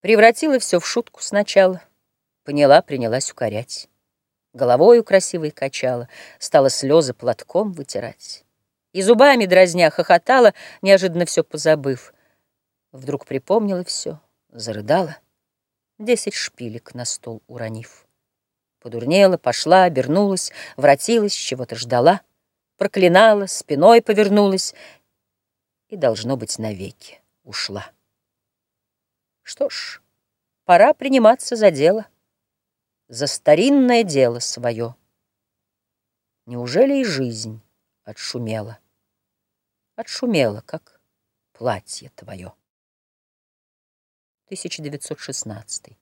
Превратила все в шутку сначала. Поняла, принялась укорять. Головою красивой качала, стала слезы платком вытирать. И зубами дразня хохотала, неожиданно все позабыв. Вдруг припомнила все, зарыдала, десять шпилек на стол уронив. Подурнела, пошла, обернулась, вратилась, чего-то ждала, проклинала, спиной повернулась и, должно быть, навеки ушла. Что ж, пора приниматься за дело, за старинное дело свое. Неужели и жизнь отшумела? Отшумела, как платье твое. 1916